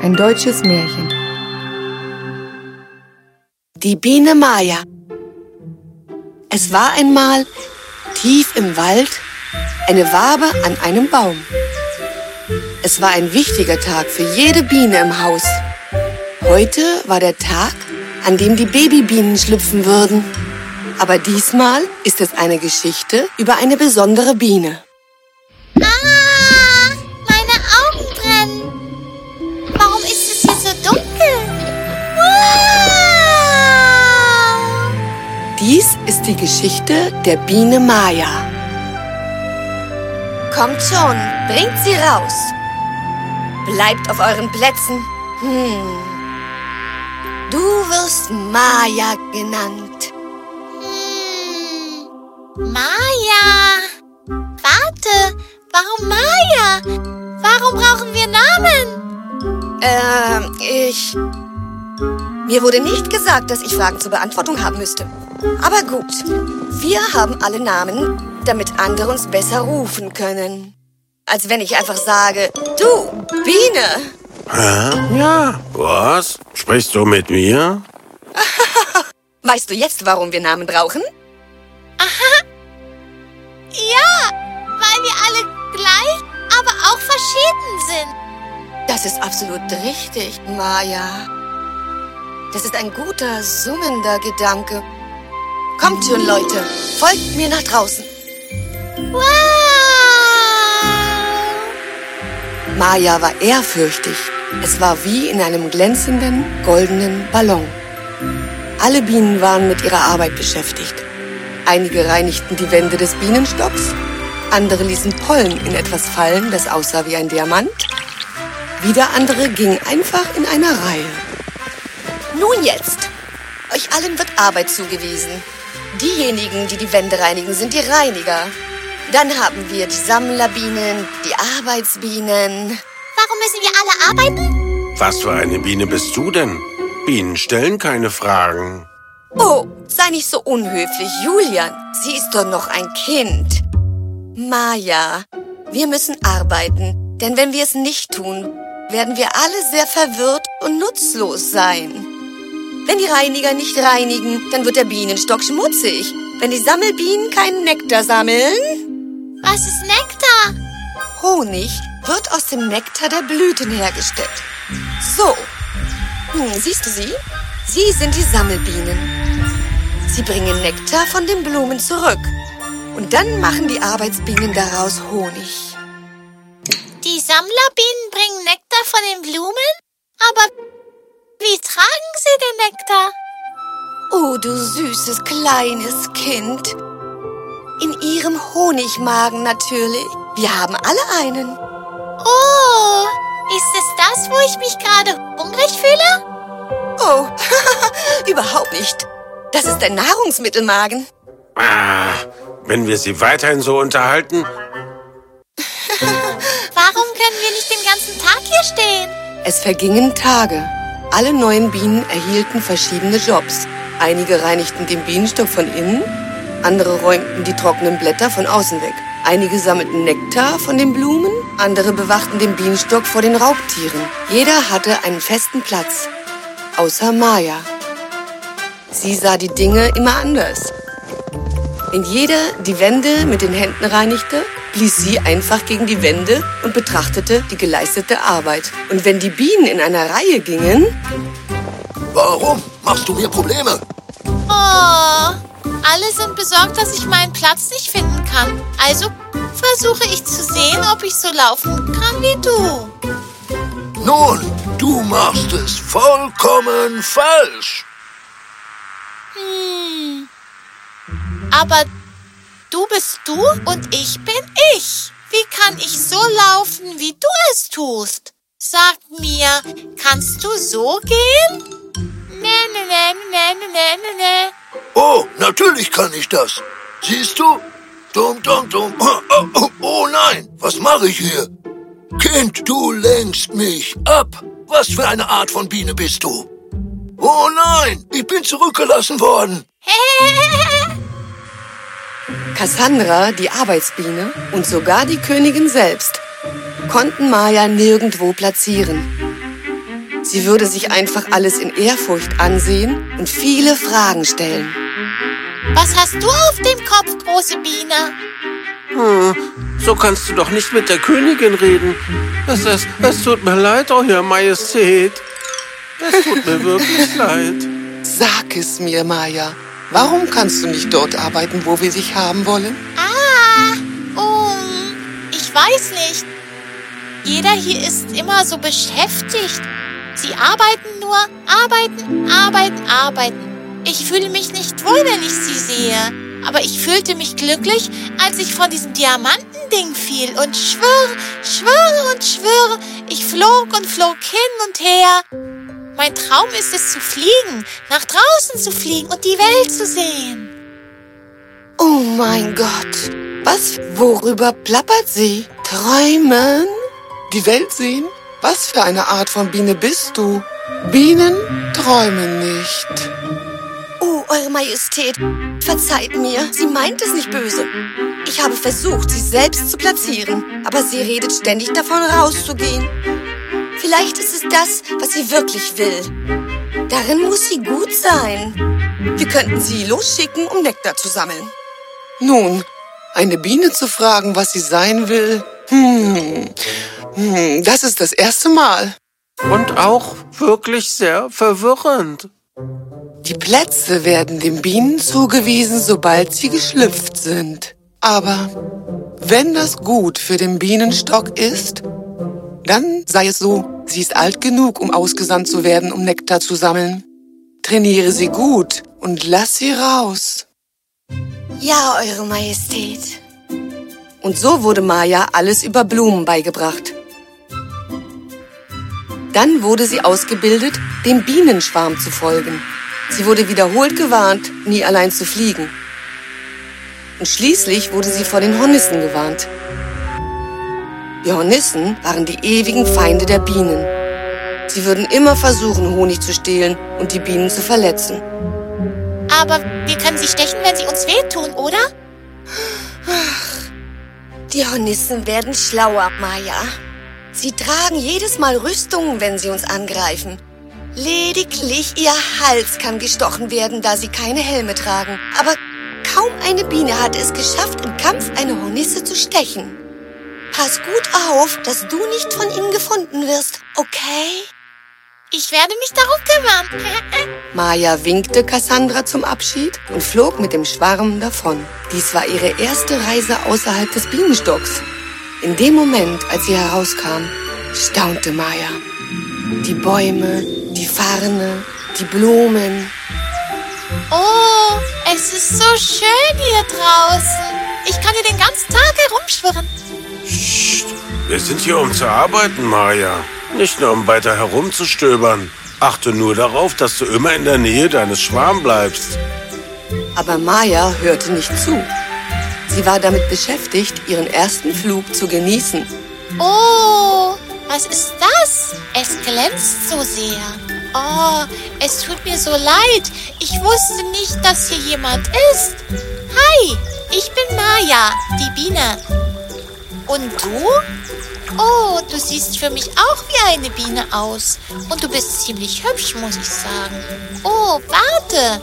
Ein deutsches Märchen. Die Biene Maya. Es war einmal tief im Wald eine Wabe an einem Baum. Es war ein wichtiger Tag für jede Biene im Haus. Heute war der Tag, an dem die Babybienen schlüpfen würden. Aber diesmal ist es eine Geschichte über eine besondere Biene. Geschichte der Biene Maya. Kommt schon, bringt sie raus. Bleibt auf euren Plätzen. Hm. Du wirst Maya genannt. Hm. Maya. Warte, warum Maya? Warum brauchen wir Namen? Ähm, ich... Mir wurde nicht gesagt, dass ich Fragen zur Beantwortung haben müsste. Aber gut, wir haben alle Namen, damit andere uns besser rufen können. Als wenn ich einfach sage, du, Biene. Hä? Ja, was? Sprichst du mit mir? Weißt du jetzt, warum wir Namen brauchen? Ja, weil wir alle gleich, aber auch verschieden sind. Das ist absolut richtig, Maya. Das ist ein guter, summender Gedanke. Kommt schon, Leute, folgt mir nach draußen. Wow! Maya war ehrfürchtig. Es war wie in einem glänzenden, goldenen Ballon. Alle Bienen waren mit ihrer Arbeit beschäftigt. Einige reinigten die Wände des Bienenstocks, andere ließen Pollen in etwas fallen, das aussah wie ein Diamant. Wieder andere gingen einfach in einer Reihe. Nun jetzt. Euch allen wird Arbeit zugewiesen. Diejenigen, die die Wände reinigen, sind die Reiniger. Dann haben wir die Sammlerbienen, die Arbeitsbienen. Warum müssen wir alle arbeiten? Was für eine Biene bist du denn? Bienen stellen keine Fragen. Oh, sei nicht so unhöflich, Julian. Sie ist doch noch ein Kind. Maja, wir müssen arbeiten, denn wenn wir es nicht tun, werden wir alle sehr verwirrt und nutzlos sein. Wenn die Reiniger nicht reinigen, dann wird der Bienenstock schmutzig. Wenn die Sammelbienen keinen Nektar sammeln, Was ist Nektar? Honig wird aus dem Nektar der Blüten hergestellt. So, hm, siehst du sie? Sie sind die Sammelbienen. Sie bringen Nektar von den Blumen zurück. Und dann machen die Arbeitsbienen daraus Honig. Die Sammlerbienen bringen Nektar von den Blumen? Aber wie tragen sie den Nektar? Oh, du süßes kleines Kind. In ihrem Honigmagen natürlich. Wir haben alle einen. Oh, ist es das, wo ich mich gerade hungrig fühle? Oh, überhaupt nicht. Das ist ein Nahrungsmittelmagen. Ah, wenn wir sie weiterhin so unterhalten, Warum können wir nicht den ganzen Tag hier stehen? Es vergingen Tage. Alle neuen Bienen erhielten verschiedene Jobs. Einige reinigten den Bienenstock von innen, andere räumten die trockenen Blätter von außen weg. Einige sammelten Nektar von den Blumen, andere bewachten den Bienenstock vor den Raubtieren. Jeder hatte einen festen Platz, außer Maya. Sie sah die Dinge immer anders. Wenn jeder die Wände mit den Händen reinigte, blies sie einfach gegen die Wände und betrachtete die geleistete Arbeit. Und wenn die Bienen in einer Reihe gingen, Warum machst du mir Probleme? Oh, alle sind besorgt, dass ich meinen Platz nicht finden kann. Also versuche ich zu sehen, ob ich so laufen kann wie du. Nun, du machst es vollkommen falsch. Hm. Aber du bist du und ich bin ich. Wie kann ich so laufen, wie du es tust? Sag mir, kannst du so gehen? Nee, nee, nee, nee, nee, nee, nee, nee. Oh, natürlich kann ich das. Siehst du? Oh, oh, oh, oh nein, was mache ich hier? Kind, du lenkst mich ab. Was für eine Art von Biene bist du? Oh nein, ich bin zurückgelassen worden. Cassandra, die Arbeitsbiene und sogar die Königin selbst konnten Maya nirgendwo platzieren. Sie würde sich einfach alles in Ehrfurcht ansehen und viele Fragen stellen. Was hast du auf dem Kopf, große Biene? Hm, so kannst du doch nicht mit der Königin reden. Es, es, es tut mir leid, Euer Majestät. Es tut mir wirklich leid. Sag es mir, Maya. Warum kannst du nicht dort arbeiten, wo wir dich haben wollen? Ah, um, ich weiß nicht. Jeder hier ist immer so beschäftigt. Sie arbeiten nur, arbeiten, arbeiten, arbeiten. Ich fühle mich nicht wohl, wenn ich sie sehe. Aber ich fühlte mich glücklich, als ich von diesem Diamantending fiel und schwirr, schwirr und schwirr. Ich flog und flog hin und her. Mein Traum ist es zu fliegen, nach draußen zu fliegen und die Welt zu sehen. Oh mein Gott. Was? Worüber plappert sie? Träumen? Die Welt sehen? Was für eine Art von Biene bist du? Bienen träumen nicht. Oh, Eure Majestät, verzeiht mir. Sie meint es nicht böse. Ich habe versucht, sie selbst zu platzieren, aber sie redet ständig davon, rauszugehen. Vielleicht ist es das, was sie wirklich will. Darin muss sie gut sein. Wir könnten sie losschicken, um Nektar zu sammeln. Nun, eine Biene zu fragen, was sie sein will, hm, hm, das ist das erste Mal. Und auch wirklich sehr verwirrend. Die Plätze werden den Bienen zugewiesen, sobald sie geschlüpft sind. Aber wenn das gut für den Bienenstock ist, dann sei es so, sie ist alt genug, um ausgesandt zu werden, um Nektar zu sammeln. Trainiere sie gut und lass sie raus. Ja, Eure Majestät. Und so wurde Maya alles über Blumen beigebracht. Dann wurde sie ausgebildet, dem Bienenschwarm zu folgen. Sie wurde wiederholt gewarnt, nie allein zu fliegen. Und schließlich wurde sie vor den Hornissen gewarnt. Die Hornissen waren die ewigen Feinde der Bienen. Sie würden immer versuchen, Honig zu stehlen und die Bienen zu verletzen. Aber wir können sie stechen, wenn sie uns wehtun, oder? Die Hornissen werden schlauer, Maya. Sie tragen jedes Mal Rüstungen, wenn sie uns angreifen. Lediglich ihr Hals kann gestochen werden, da sie keine Helme tragen. Aber kaum eine Biene hat es geschafft, im Kampf eine Hornisse zu stechen. Pass gut auf, dass du nicht von ihnen gefunden wirst, okay? Ich werde mich darum kümmern. Maya winkte Cassandra zum Abschied und flog mit dem Schwarm davon. Dies war ihre erste Reise außerhalb des Bienenstocks. In dem Moment, als sie herauskam, staunte Maya. Die Bäume, die Farne, die Blumen. Oh, es ist so schön hier draußen. Ich kann hier den ganzen Tag herumschwirren. Psst, wir sind hier, um zu arbeiten, Maya. Nicht nur, um weiter herumzustöbern. Achte nur darauf, dass du immer in der Nähe deines Schwarms bleibst. Aber Maya hörte nicht zu. Sie war damit beschäftigt, ihren ersten Flug zu genießen. Oh, was ist das? Es glänzt so sehr. Oh, es tut mir so leid. Ich wusste nicht, dass hier jemand ist. Hi, ich bin Maya, die Biene. Und du? Oh, du siehst für mich auch wie eine Biene aus. Und du bist ziemlich hübsch, muss ich sagen. Oh, warte.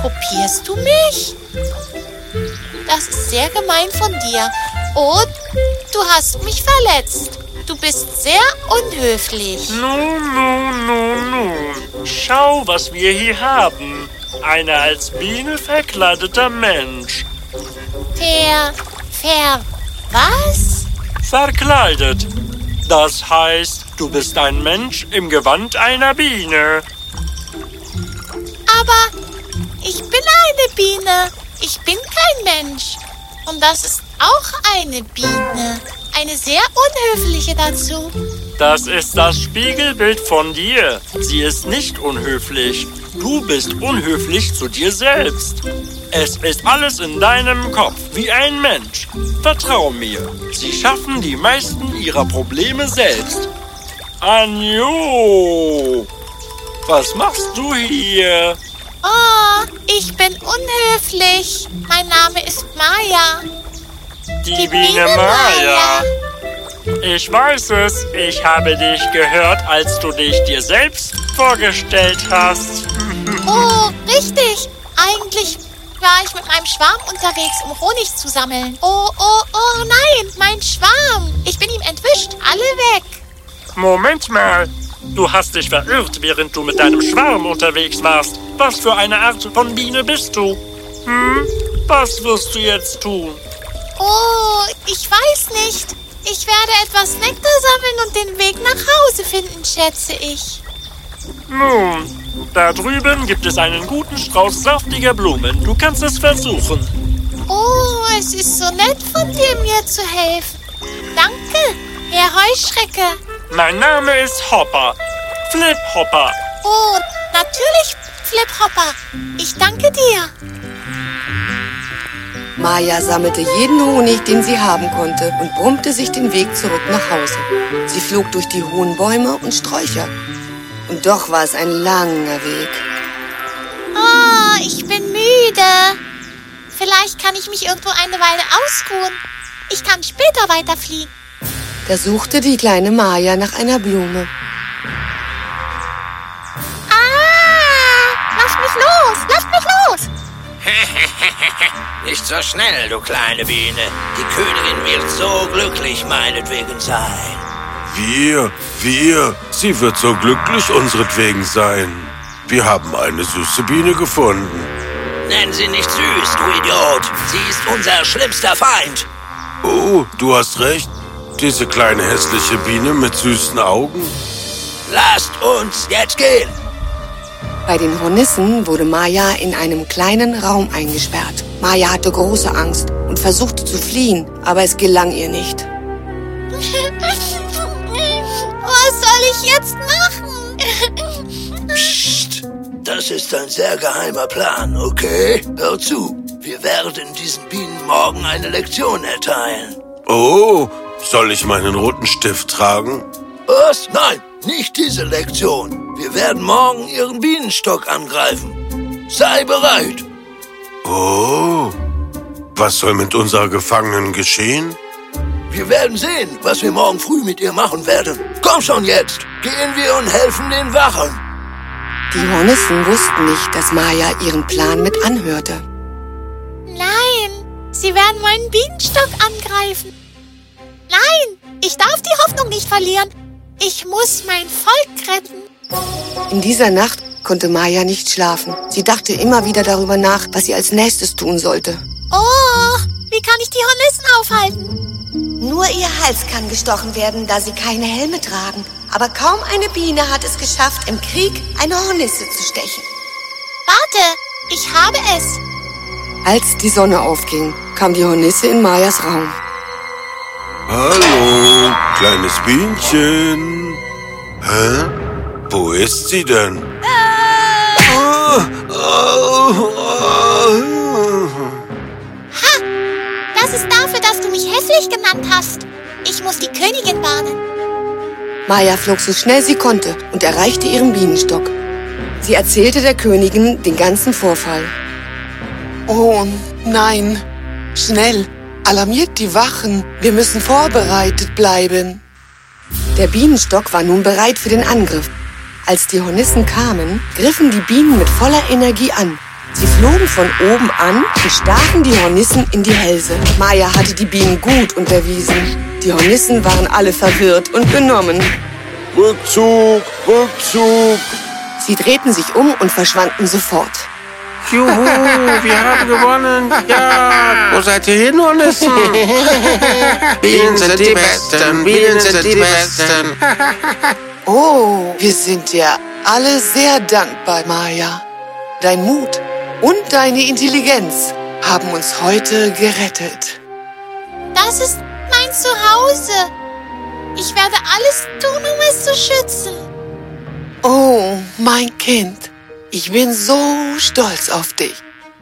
Kopierst du mich? Das ist sehr gemein von dir. Und du hast mich verletzt. Du bist sehr unhöflich. Nun, nun, nun, nun. Schau, was wir hier haben. Ein als Biene verkleideter Mensch. Ver... Ver... Was? Verkleidet. Das heißt, du bist ein Mensch im Gewand einer Biene. Aber ich bin eine Biene. Ich bin kein Mensch. Und das ist auch eine Biene. Eine sehr unhöfliche dazu. Das ist das Spiegelbild von dir. Sie ist nicht unhöflich. Du bist unhöflich zu dir selbst. Es ist alles in deinem Kopf, wie ein Mensch. Vertrau mir. Sie schaffen die meisten ihrer Probleme selbst. Anjo! Was machst du hier? Oh, ich bin unhöflich. Mein Name ist Maya. Die, Biene Maya. Ich weiß es. Ich habe dich gehört, als du dich dir selbst vorgestellt hast. Oh, richtig. Eigentlich war ich mit meinem Schwarm unterwegs, um Honig zu sammeln. Oh, oh, oh nein, mein Schwarm. Ich bin ihm entwischt. Alle weg. Moment mal. Du hast dich verirrt, während du mit deinem Schwarm unterwegs warst. Was für eine Art von Biene bist du? Hm? Was wirst du jetzt tun? Oh, ich weiß nicht. Ich werde etwas Nektar sammeln und den Weg nach Hause finden, schätze ich. Nun, da drüben gibt es einen guten Strauß saftiger Blumen. Du kannst es versuchen. Oh, es ist so nett von dir, mir zu helfen. Danke, Herr Heuschrecke. Mein Name ist Hopper. Flip Hopper. Oh, natürlich, Flip Hopper. Ich danke dir. Maya sammelte jeden Honig, den sie haben konnte, und brummte sich den Weg zurück nach Hause. Sie flog durch die hohen Bäume und Sträucher. Und doch war es ein langer Weg. Oh, ich bin müde. Vielleicht kann ich mich irgendwo eine Weile ausruhen. Ich kann später weiterfliegen. Da suchte die kleine Maya nach einer Blume. Ah, lasst mich los, lasst mich los. Nicht so schnell, du kleine Biene. Die Königin wird so glücklich meinetwegen sein. Wir, wir, sie wird so glücklich unsretwegen sein. Wir haben eine süße Biene gefunden. Nenn sie nicht süß, du Idiot. Sie ist unser schlimmster Feind. Oh, du hast recht. Diese kleine hässliche Biene mit süßen Augen. Lasst uns jetzt gehen. Bei den Hornissen wurde Maya in einem kleinen Raum eingesperrt. Maya hatte große Angst und versuchte zu fliehen, aber es gelang ihr nicht. Was soll ich jetzt machen? Psst, das ist ein sehr geheimer Plan, okay? Hör zu, wir werden diesen Bienen morgen eine Lektion erteilen. Oh, soll ich meinen roten Stift tragen? Was? Nein, nicht diese Lektion. Wir werden morgen ihren Bienenstock angreifen. Sei bereit. Oh, was soll mit unserer Gefangenen geschehen? Wir werden sehen, was wir morgen früh mit ihr machen werden. Komm schon jetzt. Gehen wir und helfen den Wachen. Die Hornissen wussten nicht, dass Maya ihren Plan mit anhörte. Nein, sie werden meinen Bienenstock angreifen. Nein, ich darf die Hoffnung nicht verlieren. Ich muss mein Volk retten. In dieser Nacht konnte Maya nicht schlafen. Sie dachte immer wieder darüber nach, was sie als nächstes tun sollte. Oh, wie kann ich die Hornissen aufhalten? Nur ihr Hals kann gestochen werden, da sie keine Helme tragen. Aber kaum eine Biene hat es geschafft, im Krieg eine Hornisse zu stechen. Warte, ich habe es. Als die Sonne aufging, kam die Hornisse in Mayas Raum. Hallo, kleines Bienchen. Hä? Wo ist sie denn? Ha! Dass du mich hässlich genannt hast. Ich muss die Königin warnen. Maya flog so schnell sie konnte und erreichte ihren Bienenstock. Sie erzählte der Königin den ganzen Vorfall. Oh nein, schnell, alarmiert die Wachen. Wir müssen vorbereitet bleiben. Der Bienenstock war nun bereit für den Angriff. Als die Hornissen kamen, griffen die Bienen mit voller Energie an. Sie flogen von oben an und stachen die Hornissen in die Hälse. Maya hatte die Bienen gut unterwiesen. Die Hornissen waren alle verwirrt und benommen. Rückzug, Rückzug. Sie drehten sich um und verschwanden sofort. Juhu, wir haben gewonnen. Ja, wo seid ihr hin, Hornissen? Bienen sind die Besten, Bienen sind die Besten. Oh, wir sind dir alle sehr dankbar, Maya. Dein Mut und deine Intelligenz haben uns heute gerettet. Das ist mein Zuhause. Ich werde alles tun, um es zu schützen. Oh, mein Kind, ich bin so stolz auf dich.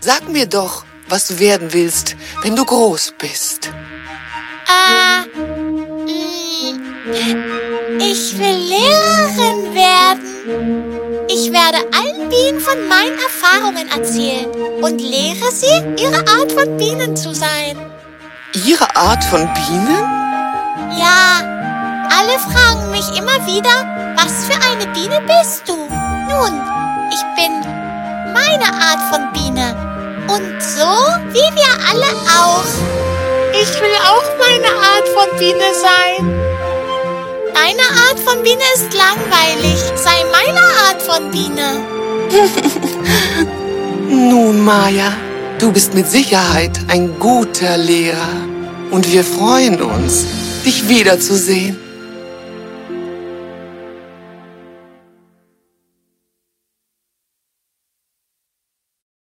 Sag mir doch, was du werden willst, wenn du groß bist. Äh, mm, ich will Lehrerin werden. Ich werde allen Bienen von meinen Erfahrungen erzählen und lehre sie, ihre Art von Bienen zu sein. Ihre Art von Bienen? Ja, alle fragen mich immer wieder, was für eine Biene bist du? Nun, ich bin meine Art von Biene. Und so wie wir alle auch. Ich will auch meine Art von Biene sein. Deine Art von Biene ist langweilig. Sei meine Art von Biene. Nun, Maya, du bist mit Sicherheit ein guter Lehrer. Und wir freuen uns, dich wiederzusehen.